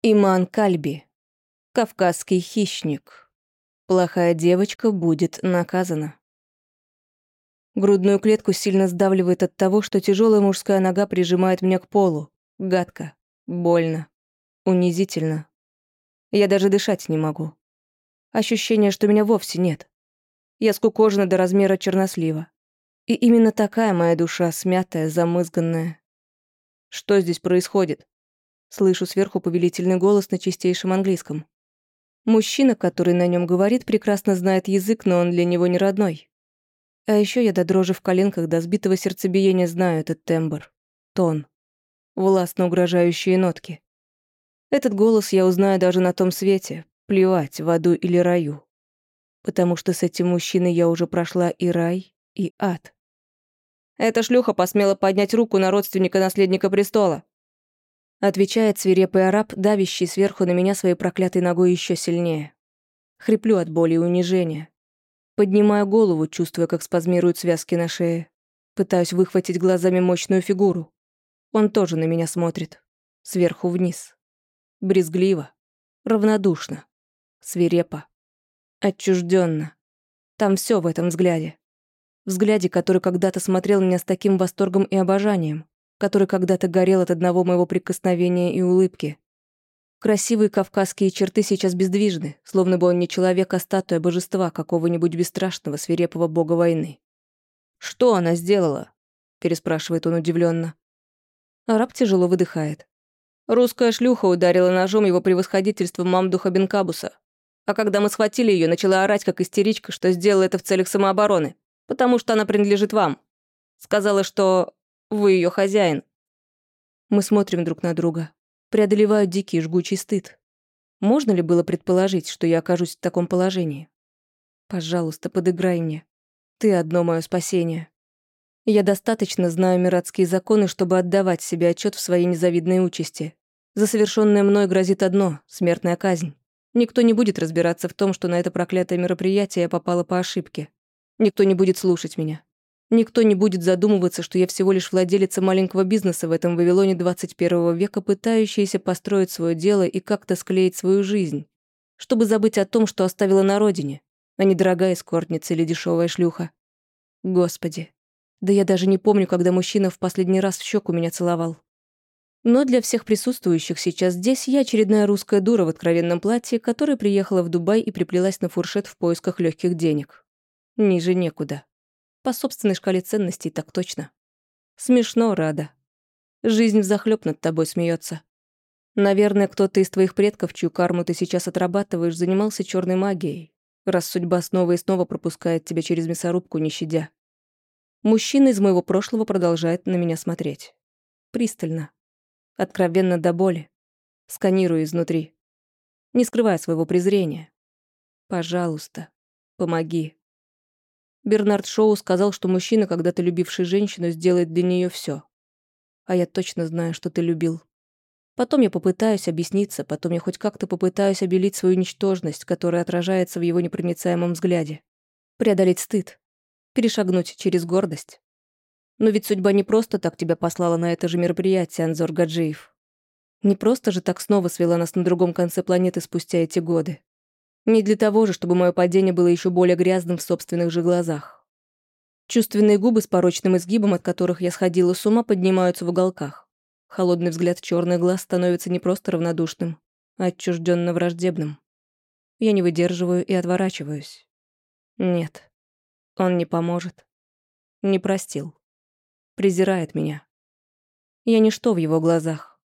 Иман Кальби. Кавказский хищник. Плохая девочка будет наказана. Грудную клетку сильно сдавливает от того, что тяжелая мужская нога прижимает меня к полу. Гадко. Больно. Унизительно. Я даже дышать не могу. Ощущение, что меня вовсе нет. Я скукожена до размера чернослива. И именно такая моя душа, смятая, замызганная. Что здесь происходит? Слышу сверху повелительный голос на чистейшем английском. Мужчина, который на нем говорит, прекрасно знает язык, но он для него не родной. А еще я до дрожи в коленках, до сбитого сердцебиения знаю этот тембр, тон, властно угрожающие нотки. Этот голос я узнаю даже на том свете, плевать, в аду или раю. Потому что с этим мужчиной я уже прошла и рай, и ад. Эта шлюха посмела поднять руку на родственника наследника престола. Отвечает свирепый араб, давящий сверху на меня своей проклятой ногой еще сильнее. Хриплю от боли и унижения. Поднимаю голову, чувствуя, как спазмируют связки на шее. Пытаюсь выхватить глазами мощную фигуру. Он тоже на меня смотрит. Сверху вниз. Брезгливо. Равнодушно. Свирепо. Отчужденно. Там все в этом взгляде. Взгляде, который когда-то смотрел меня с таким восторгом и обожанием который когда-то горел от одного моего прикосновения и улыбки. Красивые кавказские черты сейчас бездвижны, словно бы он не человек, а статуя божества какого-нибудь бесстрашного, свирепого бога войны. «Что она сделала?» – переспрашивает он удивленно. Араб тяжело выдыхает. Русская шлюха ударила ножом его превосходительство Мамдуха Бенкабуса. А когда мы схватили ее, начала орать, как истеричка, что сделала это в целях самообороны, потому что она принадлежит вам. Сказала, что вы ее хозяин. Мы смотрим друг на друга. Преодолеваю дикий жгучий стыд. Можно ли было предположить, что я окажусь в таком положении? Пожалуйста, подыграй мне. Ты одно мое спасение. Я достаточно знаю миратские законы, чтобы отдавать себе отчет в своей незавидной участи. За совершенное мной грозит одно — смертная казнь. Никто не будет разбираться в том, что на это проклятое мероприятие я попала по ошибке. Никто не будет слушать меня. Никто не будет задумываться, что я всего лишь владелица маленького бизнеса в этом Вавилоне 21 века, пытающаяся построить свое дело и как-то склеить свою жизнь, чтобы забыть о том, что оставила на родине, а не дорогая эскортница или дешевая шлюха. Господи, да я даже не помню, когда мужчина в последний раз в щеку меня целовал. Но для всех присутствующих сейчас здесь я очередная русская дура в откровенном платье, которая приехала в Дубай и приплелась на фуршет в поисках легких денег. Ниже некуда. По собственной шкале ценностей так точно. Смешно, Рада. Жизнь взахлёб над тобой смеется. Наверное, кто-то из твоих предков, чью карму ты сейчас отрабатываешь, занимался черной магией, раз судьба снова и снова пропускает тебя через мясорубку, не щадя. Мужчина из моего прошлого продолжает на меня смотреть. Пристально. Откровенно до боли. Сканируя изнутри. Не скрывая своего презрения. Пожалуйста, помоги. Бернард Шоу сказал, что мужчина, когда-то любивший женщину, сделает для нее все. А я точно знаю, что ты любил. Потом я попытаюсь объясниться, потом я хоть как-то попытаюсь обелить свою ничтожность, которая отражается в его непроницаемом взгляде. Преодолеть стыд. Перешагнуть через гордость. Но ведь судьба не просто так тебя послала на это же мероприятие, Анзор Гаджиев. Не просто же так снова свела нас на другом конце планеты спустя эти годы. Не для того же, чтобы мое падение было еще более грязным в собственных же глазах. Чувственные губы с порочным изгибом, от которых я сходила с ума, поднимаются в уголках. Холодный взгляд черных глаз становится не просто равнодушным, а отчужденно враждебным. Я не выдерживаю и отворачиваюсь. Нет, он не поможет. Не простил. Презирает меня. Я ничто в его глазах,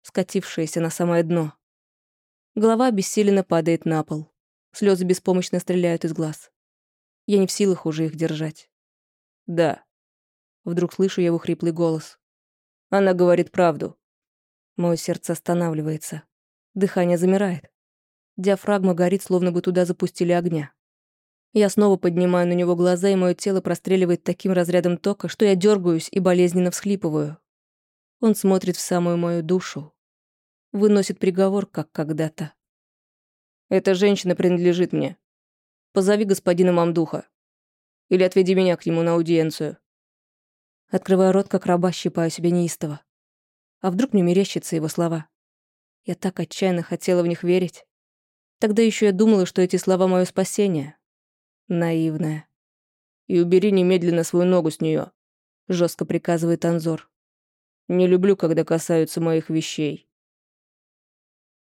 скатившееся на самое дно. Голова обессиленно падает на пол. Слезы беспомощно стреляют из глаз. Я не в силах уже их держать. «Да». Вдруг слышу его хриплый голос. Она говорит правду. Мое сердце останавливается. Дыхание замирает. Диафрагма горит, словно бы туда запустили огня. Я снова поднимаю на него глаза, и мое тело простреливает таким разрядом тока, что я дергаюсь и болезненно всхлипываю. Он смотрит в самую мою душу. Выносит приговор, как когда-то. Эта женщина принадлежит мне. Позови господина Мамдуха. Или отведи меня к нему на аудиенцию. Открываю рот, как раба, щипаю себя неистово. А вдруг мне мерещатся его слова? Я так отчаянно хотела в них верить. Тогда еще я думала, что эти слова — мое спасение. Наивная. «И убери немедленно свою ногу с нее, жестко приказывает Анзор. «Не люблю, когда касаются моих вещей».